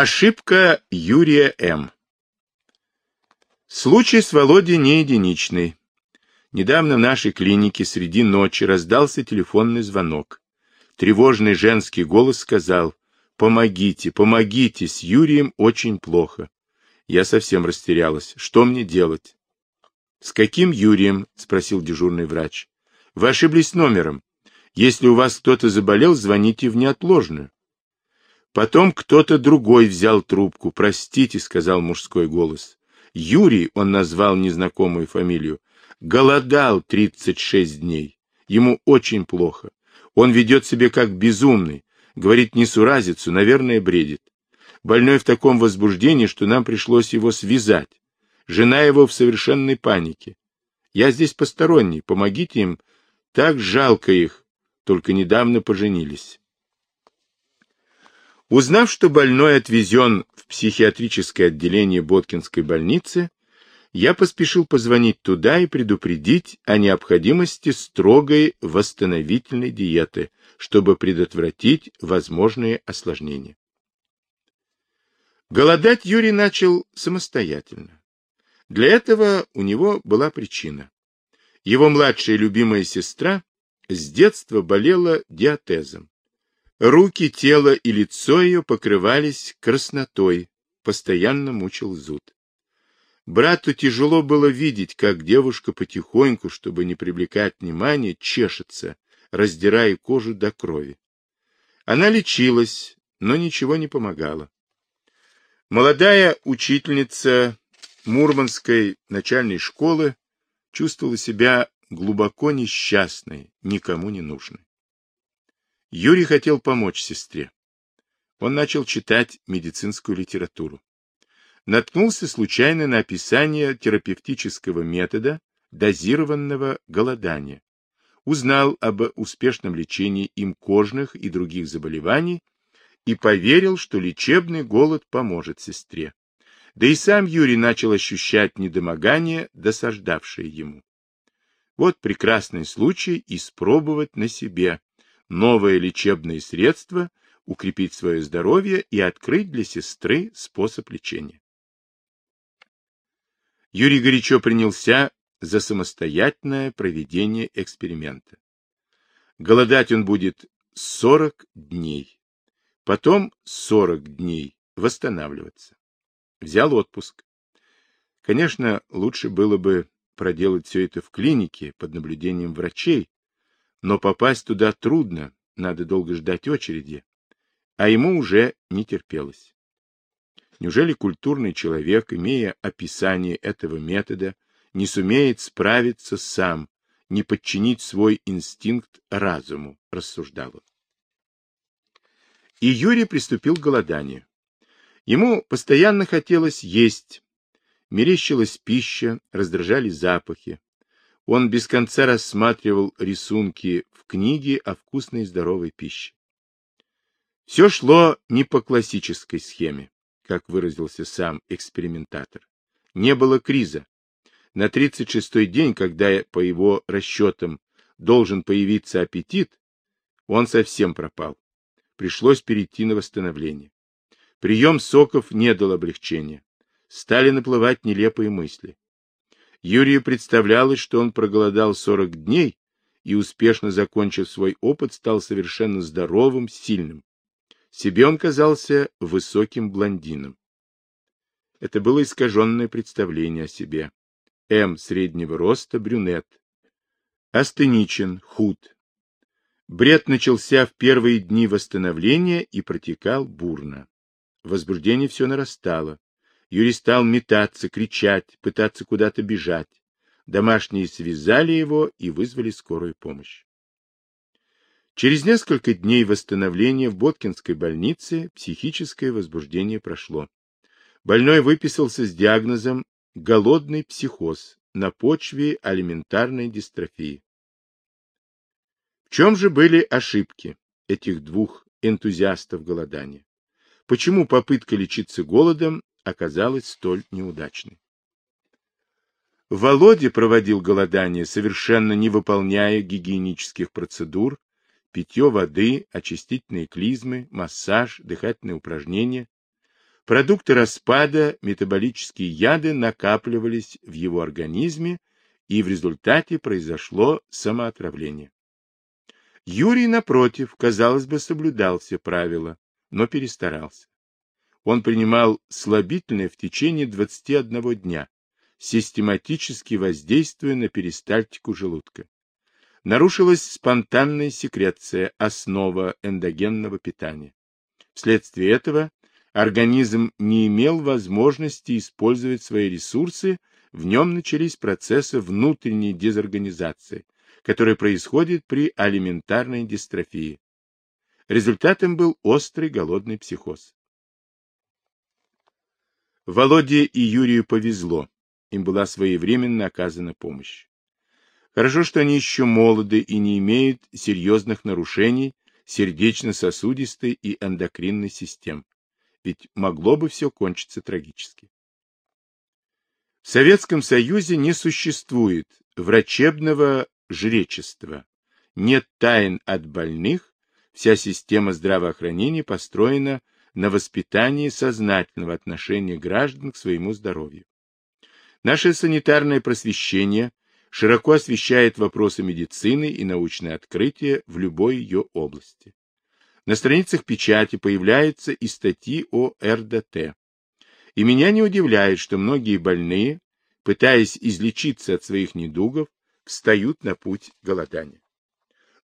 Ошибка Юрия М. Случай с Володей не единичный. Недавно в нашей клинике среди ночи раздался телефонный звонок. Тревожный женский голос сказал «Помогите, помогите, с Юрием очень плохо». Я совсем растерялась. Что мне делать? «С каким Юрием?» — спросил дежурный врач. «Вы ошиблись номером. Если у вас кто-то заболел, звоните в неотложную». Потом кто-то другой взял трубку. «Простите», — сказал мужской голос. Юрий, он назвал незнакомую фамилию, голодал 36 дней. Ему очень плохо. Он ведет себя как безумный, говорит несуразицу, наверное, бредит. Больной в таком возбуждении, что нам пришлось его связать. Жена его в совершенной панике. Я здесь посторонний, помогите им. Так жалко их, только недавно поженились. Узнав, что больной отвезен в психиатрическое отделение Боткинской больницы, я поспешил позвонить туда и предупредить о необходимости строгой восстановительной диеты, чтобы предотвратить возможные осложнения. Голодать Юрий начал самостоятельно. Для этого у него была причина. Его младшая любимая сестра с детства болела диатезом. Руки, тело и лицо ее покрывались краснотой, постоянно мучил зуд. Брату тяжело было видеть, как девушка потихоньку, чтобы не привлекать внимания, чешется, раздирая кожу до крови. Она лечилась, но ничего не помогало. Молодая учительница Мурманской начальной школы чувствовала себя глубоко несчастной, никому не нужной. Юрий хотел помочь сестре. Он начал читать медицинскую литературу. Наткнулся случайно на описание терапевтического метода дозированного голодания. Узнал об успешном лечении им кожных и других заболеваний и поверил, что лечебный голод поможет сестре. Да и сам Юрий начал ощущать недомогание, досаждавшее ему. Вот прекрасный случай испробовать на себе новое лечебное средство, укрепить свое здоровье и открыть для сестры способ лечения. Юрий горячо принялся за самостоятельное проведение эксперимента. Голодать он будет 40 дней, потом 40 дней восстанавливаться. Взял отпуск. Конечно, лучше было бы проделать все это в клинике под наблюдением врачей, но попасть туда трудно, надо долго ждать очереди, а ему уже не терпелось. Неужели культурный человек, имея описание этого метода, не сумеет справиться сам, не подчинить свой инстинкт разуму, рассуждал он. И Юрий приступил к голоданию. Ему постоянно хотелось есть, мерещилась пища, раздражали запахи. Он без конца рассматривал рисунки в книге о вкусной и здоровой пище. Все шло не по классической схеме, как выразился сам экспериментатор. Не было криза. На 36-й день, когда, по его расчетам, должен появиться аппетит, он совсем пропал. Пришлось перейти на восстановление. Прием соков не дал облегчения. Стали наплывать нелепые мысли. Юрию представлялось, что он проголодал 40 дней и, успешно закончив свой опыт, стал совершенно здоровым, сильным. Себе он казался высоким блондином. Это было искаженное представление о себе. М. среднего роста, брюнет. Астеничен, худ. Бред начался в первые дни восстановления и протекал бурно. Возбуждение все нарастало. Юрий стал метаться, кричать, пытаться куда-то бежать. Домашние связали его и вызвали скорую помощь. Через несколько дней восстановления в Боткинской больнице психическое возбуждение прошло. Больной выписался с диагнозом голодный психоз на почве алиментарной дистрофии. В чем же были ошибки этих двух энтузиастов голодания? Почему попытка лечиться голодом оказалась столь неудачной. Володя проводил голодание, совершенно не выполняя гигиенических процедур, питье воды, очистительные клизмы, массаж, дыхательные упражнения. Продукты распада, метаболические яды накапливались в его организме, и в результате произошло самоотравление. Юрий, напротив, казалось бы, соблюдал все правила, но перестарался. Он принимал слабительное в течение 21 дня, систематически воздействуя на перистальтику желудка. Нарушилась спонтанная секреция, основа эндогенного питания. Вследствие этого организм не имел возможности использовать свои ресурсы, в нем начались процессы внутренней дезорганизации, которые происходят при алиментарной дистрофии. Результатом был острый голодный психоз. Володе и Юрию повезло, им была своевременно оказана помощь. Хорошо, что они еще молоды и не имеют серьезных нарушений сердечно-сосудистой и эндокринной систем, ведь могло бы все кончиться трагически. В Советском Союзе не существует врачебного жречества, нет тайн от больных, вся система здравоохранения построена на воспитании сознательного отношения граждан к своему здоровью. Наше санитарное просвещение широко освещает вопросы медицины и научные открытия в любой ее области. На страницах печати появляются и статьи о РДТ. И меня не удивляет, что многие больные, пытаясь излечиться от своих недугов, встают на путь голодания.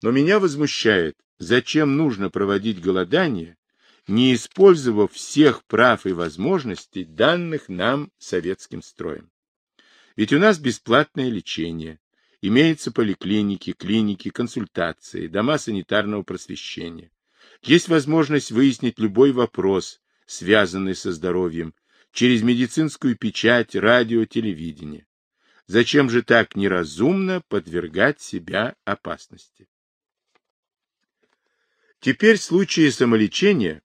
Но меня возмущает, зачем нужно проводить голодание, не использовав всех прав и возможностей, данных нам советским строем. Ведь у нас бесплатное лечение, имеются поликлиники, клиники, консультации, дома санитарного просвещения. Есть возможность выяснить любой вопрос, связанный со здоровьем, через медицинскую печать, радио, телевидение. Зачем же так неразумно подвергать себя опасности? Теперь случаи самолечения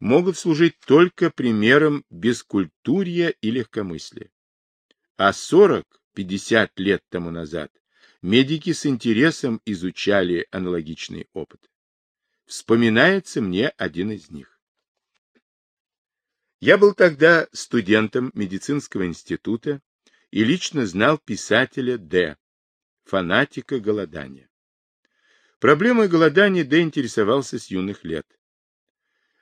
могут служить только примером бескультурья и легкомыслия. А 40-50 лет тому назад медики с интересом изучали аналогичный опыт. Вспоминается мне один из них. Я был тогда студентом медицинского института и лично знал писателя Д., фанатика голодания. Проблемой голодания Д. интересовался с юных лет.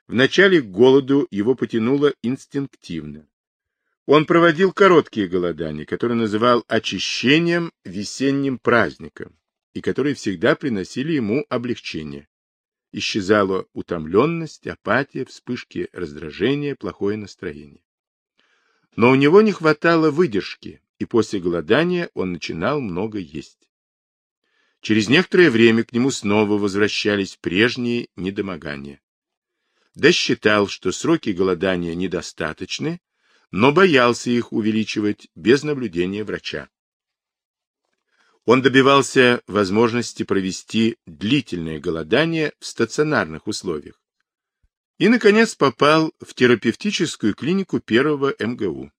Вначале к голоду его потянуло инстинктивно. Он проводил короткие голодания, которые называл очищением весенним праздником, и которые всегда приносили ему облегчение. Исчезала утомленность, апатия, вспышки раздражения, плохое настроение. Но у него не хватало выдержки, и после голодания он начинал много есть. Через некоторое время к нему снова возвращались прежние недомогания. Да считал, что сроки голодания недостаточны, но боялся их увеличивать без наблюдения врача. Он добивался возможности провести длительное голодание в стационарных условиях. И, наконец, попал в терапевтическую клинику первого МГУ.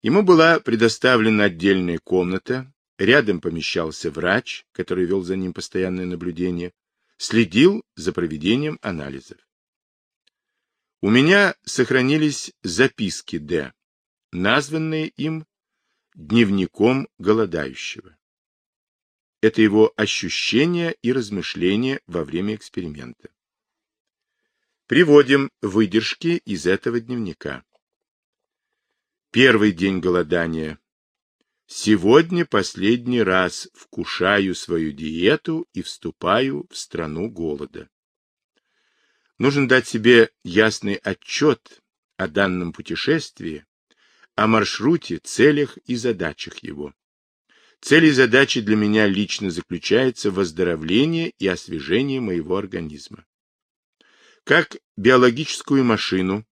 Ему была предоставлена отдельная комната, рядом помещался врач, который вел за ним постоянное наблюдение, следил за проведением анализов. У меня сохранились записки Д, названные им дневником голодающего. Это его ощущения и размышления во время эксперимента. Приводим выдержки из этого дневника. Первый день голодания. Сегодня последний раз вкушаю свою диету и вступаю в страну голода. Нужно дать себе ясный отчет о данном путешествии, о маршруте, целях и задачах его. Цель и задачи для меня лично заключается в выздоровлении и освежении моего организма. Как биологическую машину,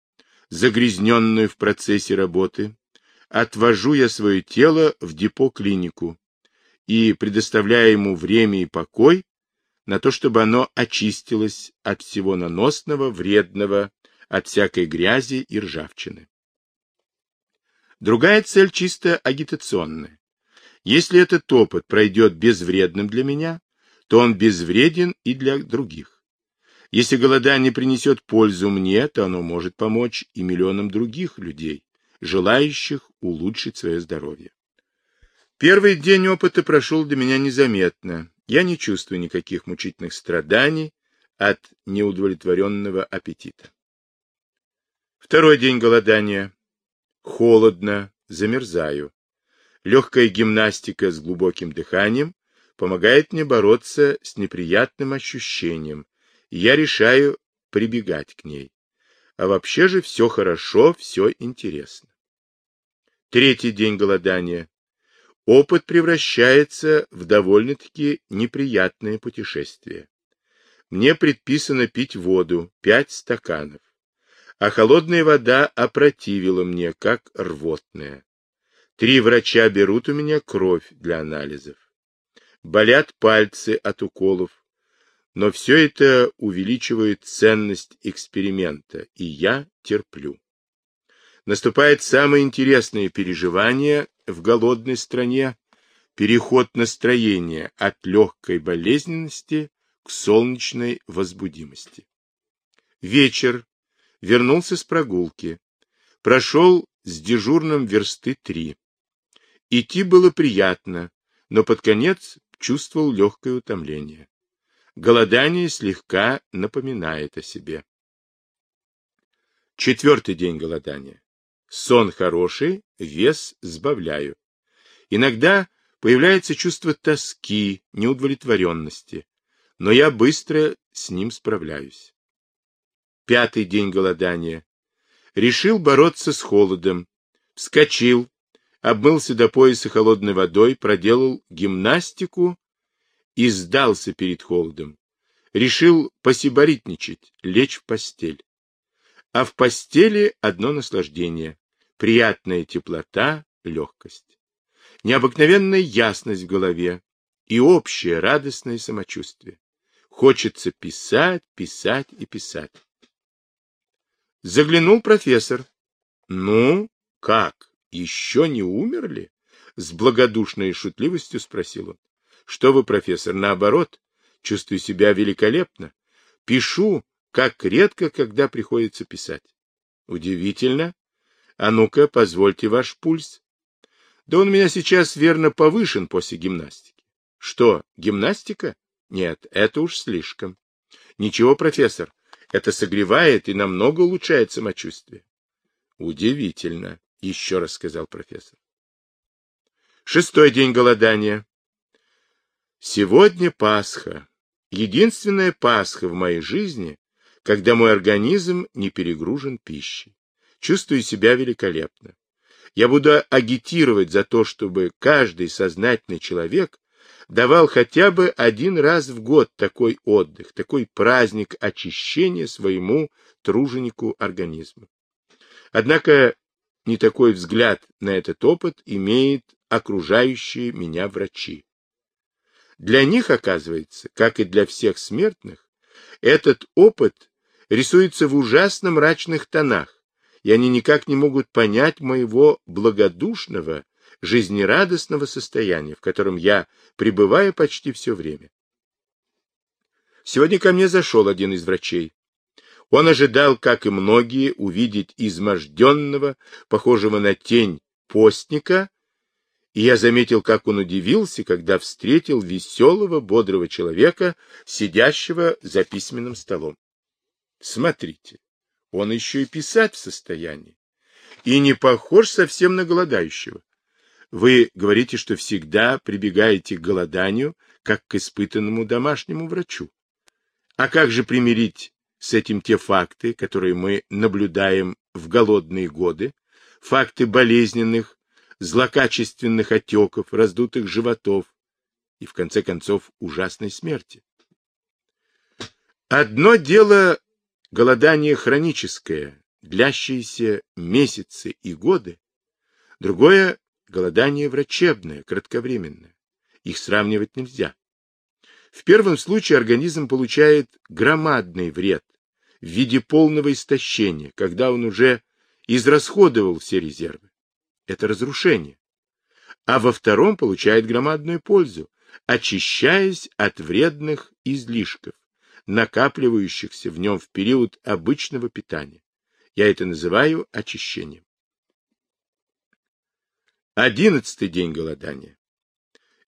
загрязненную в процессе работы, отвожу я свое тело в депо-клинику и, предоставляя ему время и покой, на то, чтобы оно очистилось от всего наносного, вредного, от всякой грязи и ржавчины. Другая цель чисто агитационная. Если этот опыт пройдет безвредным для меня, то он безвреден и для других. Если голодание принесет пользу мне, то оно может помочь и миллионам других людей, желающих улучшить свое здоровье. Первый день опыта прошел для меня незаметно. Я не чувствую никаких мучительных страданий от неудовлетворенного аппетита. Второй день голодания. Холодно, замерзаю. Легкая гимнастика с глубоким дыханием помогает мне бороться с неприятным ощущением, и я решаю прибегать к ней. А вообще же все хорошо, все интересно. Третий день голодания. Опыт превращается в довольно-таки неприятное путешествие. Мне предписано пить воду, пять стаканов, а холодная вода опротивила мне, как рвотная. Три врача берут у меня кровь для анализов. Болят пальцы от уколов, но все это увеличивает ценность эксперимента, и я терплю. Наступает самое интересное переживание в голодной стране, переход настроения от легкой болезненности к солнечной возбудимости. Вечер. Вернулся с прогулки. Прошел с дежурным версты три. Идти было приятно, но под конец чувствовал легкое утомление. Голодание слегка напоминает о себе. Четвертый день голодания. Сон хороший, вес сбавляю. Иногда появляется чувство тоски, неудовлетворенности, но я быстро с ним справляюсь. Пятый день голодания. Решил бороться с холодом. Вскочил, обмылся до пояса холодной водой, проделал гимнастику и сдался перед холодом. Решил посиборитничать, лечь в постель. А в постели одно наслаждение — приятная теплота, легкость. Необыкновенная ясность в голове и общее радостное самочувствие. Хочется писать, писать и писать. Заглянул профессор. Ну, как? еще не умерли? С благодушной шутливостью спросил он. Что вы, профессор, наоборот, чувствую себя великолепно. Пишу, как редко, когда приходится писать. Удивительно. А ну-ка, позвольте ваш пульс. Да он у меня сейчас верно повышен после гимнастики. Что, гимнастика? Нет, это уж слишком. Ничего, профессор, это согревает и намного улучшает самочувствие. Удивительно. — еще раз сказал профессор. Шестой день голодания. Сегодня Пасха. Единственная Пасха в моей жизни, когда мой организм не перегружен пищей. Чувствую себя великолепно. Я буду агитировать за то, чтобы каждый сознательный человек давал хотя бы один раз в год такой отдых, такой праздник очищения своему труженику организма. Однако не такой взгляд на этот опыт имеют окружающие меня врачи. Для них, оказывается, как и для всех смертных, этот опыт рисуется в ужасно мрачных тонах, и они никак не могут понять моего благодушного, жизнерадостного состояния, в котором я пребываю почти все время. Сегодня ко мне зашел один из врачей. Он ожидал, как и многие, увидеть изможденного, похожего на тень постника, и я заметил, как он удивился, когда встретил веселого, бодрого человека, сидящего за письменным столом. Смотрите, он еще и писать в состоянии, и не похож совсем на голодающего. Вы говорите, что всегда прибегаете к голоданию, как к испытанному домашнему врачу. А как же примирить с этим те факты, которые мы наблюдаем в голодные годы, факты болезненных, злокачественных отеков, раздутых животов и, в конце концов, ужасной смерти. Одно дело голодание хроническое, длящееся месяцы и годы, другое — голодание врачебное, кратковременное. Их сравнивать нельзя. В первом случае организм получает громадный вред в виде полного истощения, когда он уже израсходовал все резервы. Это разрушение. А во втором получает громадную пользу, очищаясь от вредных излишков, накапливающихся в нем в период обычного питания. Я это называю очищением. Одиннадцатый день голодания.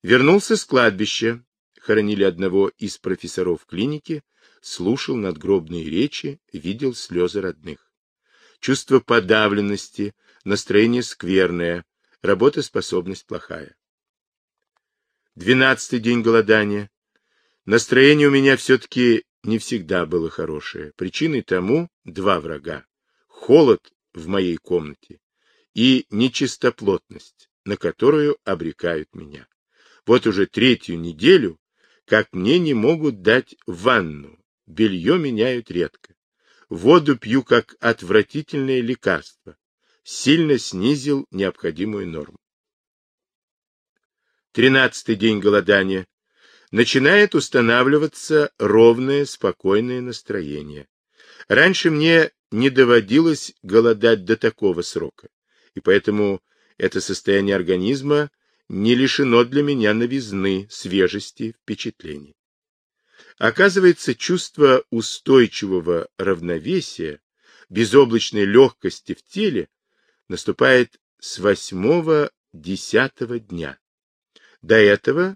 Вернулся с кладбища, хоронили одного из профессоров клиники, слушал надгробные речи, видел слезы родных. Чувство подавленности, настроение скверное, работоспособность плохая. Двенадцатый день голодания. Настроение у меня все-таки не всегда было хорошее. Причиной тому два врага. Холод в моей комнате и нечистоплотность, на которую обрекают меня. Вот уже третью неделю, как мне не могут дать ванну, белье меняют редко. Воду пью как отвратительное лекарство. Сильно снизил необходимую норму. Тринадцатый день голодания. Начинает устанавливаться ровное, спокойное настроение. Раньше мне не доводилось голодать до такого срока, и поэтому это состояние организма не лишено для меня новизны, свежести, впечатлений. Оказывается, чувство устойчивого равновесия, безоблачной легкости в теле наступает с восьмого-десятого дня. До этого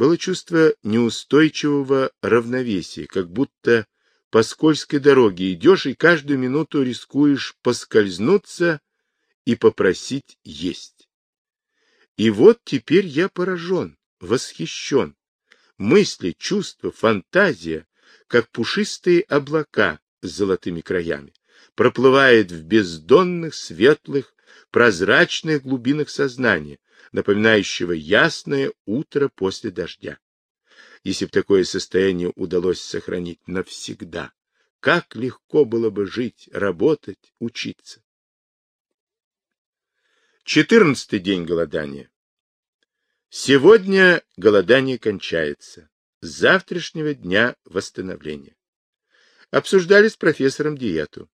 было чувство неустойчивого равновесия, как будто по скользкой дороге идешь и каждую минуту рискуешь поскользнуться и попросить есть. И вот теперь я поражен, восхищен. Мысли, чувства, фантазия, как пушистые облака с золотыми краями, проплывает в бездонных, светлых, прозрачных глубинах сознания, напоминающего ясное утро после дождя. Если бы такое состояние удалось сохранить навсегда, как легко было бы жить, работать, учиться. Четырнадцатый день голодания. Сегодня голодание кончается. С завтрашнего дня восстановление. Обсуждали с профессором диету.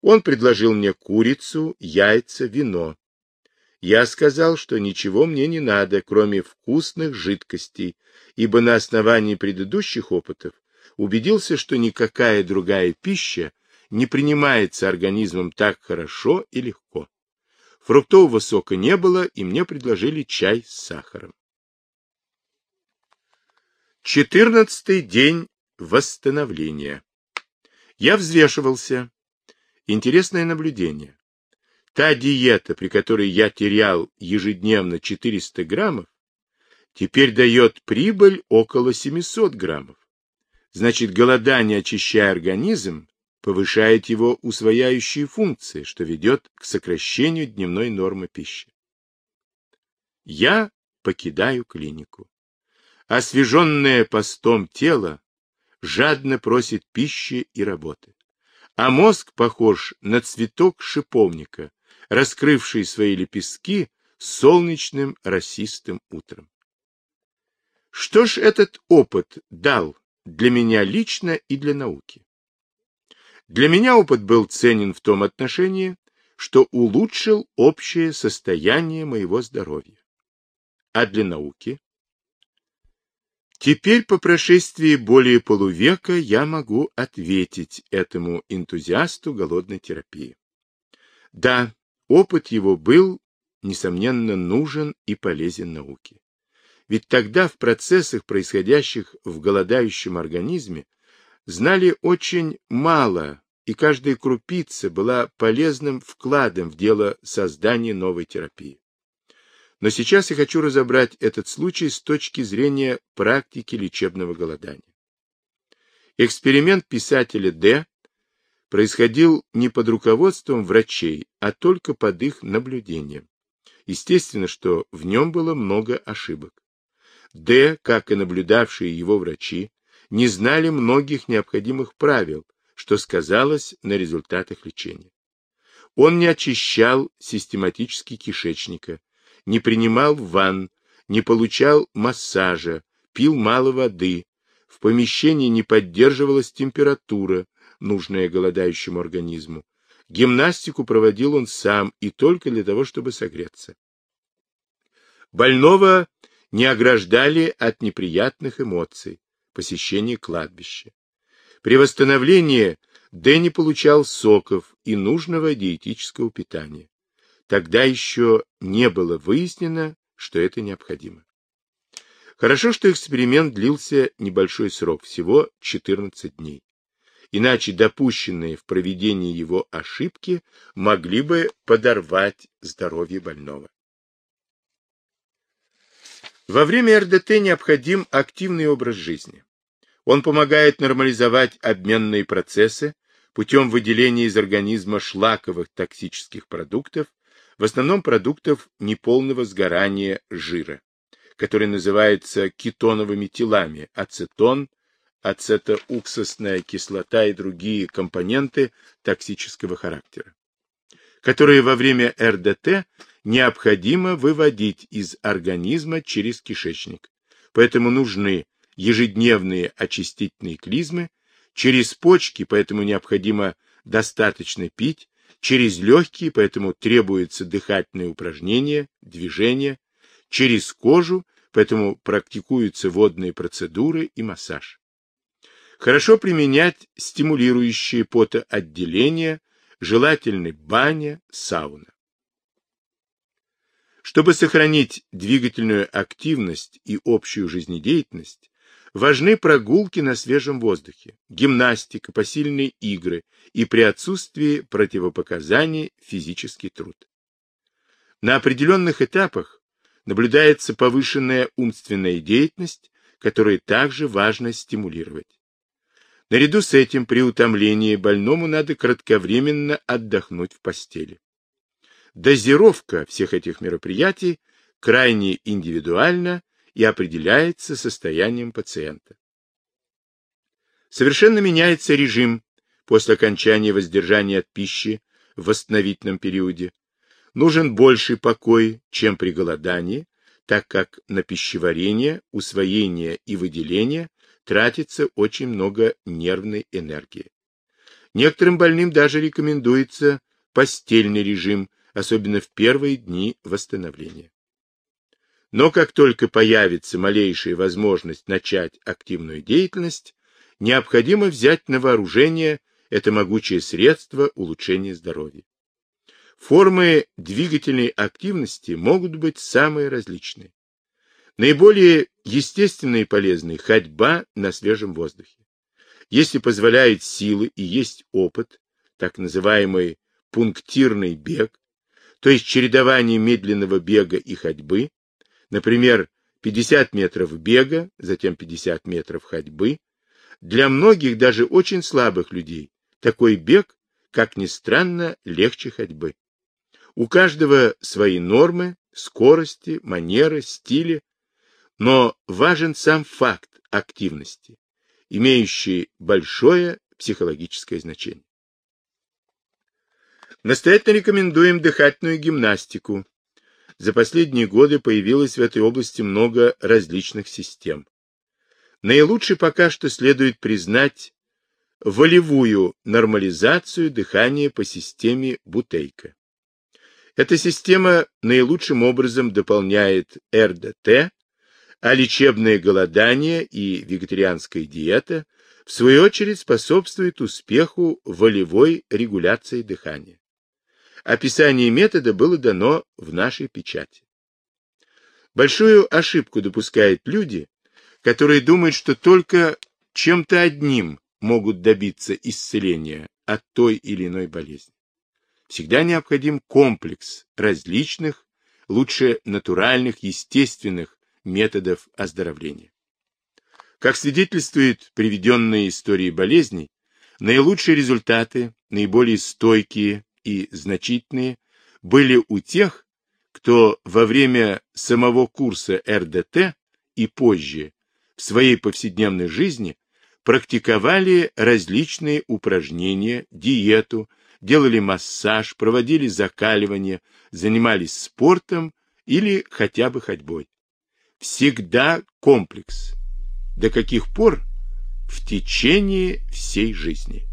Он предложил мне курицу, яйца, вино. Я сказал, что ничего мне не надо, кроме вкусных жидкостей, ибо на основании предыдущих опытов убедился, что никакая другая пища не принимается организмом так хорошо и легко. Фруктового сока не было, и мне предложили чай с сахаром. Четырнадцатый день восстановления. Я взвешивался. Интересное наблюдение. Та диета, при которой я терял ежедневно 400 граммов, теперь дает прибыль около 700 граммов. Значит, голодание, очищая организм, повышает его усвояющие функции, что ведет к сокращению дневной нормы пищи. Я покидаю клинику. Освеженное постом тело жадно просит пищи и работы, а мозг похож на цветок шиповника, раскрывший свои лепестки солнечным росистым утром. Что ж этот опыт дал для меня лично и для науки? Для меня опыт был ценен в том отношении, что улучшил общее состояние моего здоровья. А для науки? Теперь, по прошествии более полувека, я могу ответить этому энтузиасту голодной терапии. Да, опыт его был, несомненно, нужен и полезен науке. Ведь тогда в процессах, происходящих в голодающем организме, знали очень мало, и каждая крупица была полезным вкладом в дело создания новой терапии. Но сейчас я хочу разобрать этот случай с точки зрения практики лечебного голодания. Эксперимент писателя Д. происходил не под руководством врачей, а только под их наблюдением. Естественно, что в нем было много ошибок. Д, как и наблюдавшие его врачи, не знали многих необходимых правил, что сказалось на результатах лечения. Он не очищал систематически кишечника, не принимал ванн, не получал массажа, пил мало воды, в помещении не поддерживалась температура, нужная голодающему организму. Гимнастику проводил он сам и только для того, чтобы согреться. Больного не ограждали от неприятных эмоций, посещения кладбища. При восстановлении Дэнни получал соков и нужного диетического питания. Тогда еще не было выяснено, что это необходимо. Хорошо, что эксперимент длился небольшой срок, всего 14 дней. Иначе допущенные в проведении его ошибки могли бы подорвать здоровье больного. Во время РДТ необходим активный образ жизни. Он помогает нормализовать обменные процессы путем выделения из организма шлаковых токсических продуктов, в основном продуктов неполного сгорания жира, которые называются кетоновыми телами, ацетон, ацетоуксусная кислота и другие компоненты токсического характера, которые во время РДТ необходимо выводить из организма через кишечник. Поэтому нужны ежедневные очистительные клизмы, через почки, поэтому необходимо достаточно пить, через легкие, поэтому требуется дыхательные упражнения, движения, через кожу, поэтому практикуются водные процедуры и массаж. Хорошо применять стимулирующие потоотделения, желательно баня, сауна. Чтобы сохранить двигательную активность и общую жизнедеятельность, важны прогулки на свежем воздухе, гимнастика, посильные игры и при отсутствии противопоказаний физический труд. На определенных этапах наблюдается повышенная умственная деятельность, которую также важно стимулировать. Наряду с этим при утомлении больному надо кратковременно отдохнуть в постели. Дозировка всех этих мероприятий крайне индивидуальна и определяется состоянием пациента. Совершенно меняется режим после окончания воздержания от пищи в восстановительном периоде. Нужен больший покой, чем при голодании, так как на пищеварение, усвоение и выделение тратится очень много нервной энергии. Некоторым больным даже рекомендуется постельный режим особенно в первые дни восстановления. Но как только появится малейшая возможность начать активную деятельность, необходимо взять на вооружение это могучее средство улучшения здоровья. Формы двигательной активности могут быть самые различные. Наиболее естественные и полезные – ходьба на свежем воздухе. Если позволяет силы и есть опыт, так называемый пунктирный бег, то есть чередование медленного бега и ходьбы, например, 50 метров бега, затем 50 метров ходьбы, для многих, даже очень слабых людей, такой бег, как ни странно, легче ходьбы. У каждого свои нормы, скорости, манеры, стили, но важен сам факт активности, имеющий большое психологическое значение. Настоятельно рекомендуем дыхательную гимнастику. За последние годы появилось в этой области много различных систем. Наилучше пока что следует признать волевую нормализацию дыхания по системе Бутейка. Эта система наилучшим образом дополняет РДТ, а лечебное голодание и вегетарианская диета в свою очередь способствуют успеху волевой регуляции дыхания. Описание метода было дано в нашей печати. Большую ошибку допускают люди, которые думают, что только чем-то одним могут добиться исцеления от той или иной болезни. Всегда необходим комплекс различных, лучше натуральных, естественных методов оздоровления. Как свидетельствуют приведенные истории болезней, наилучшие результаты, наиболее стойкие и значительные были у тех, кто во время самого курса РДТ и позже в своей повседневной жизни практиковали различные упражнения, диету, делали массаж, проводили закаливание, занимались спортом или хотя бы ходьбой. Всегда комплекс. До каких пор? В течение всей жизни.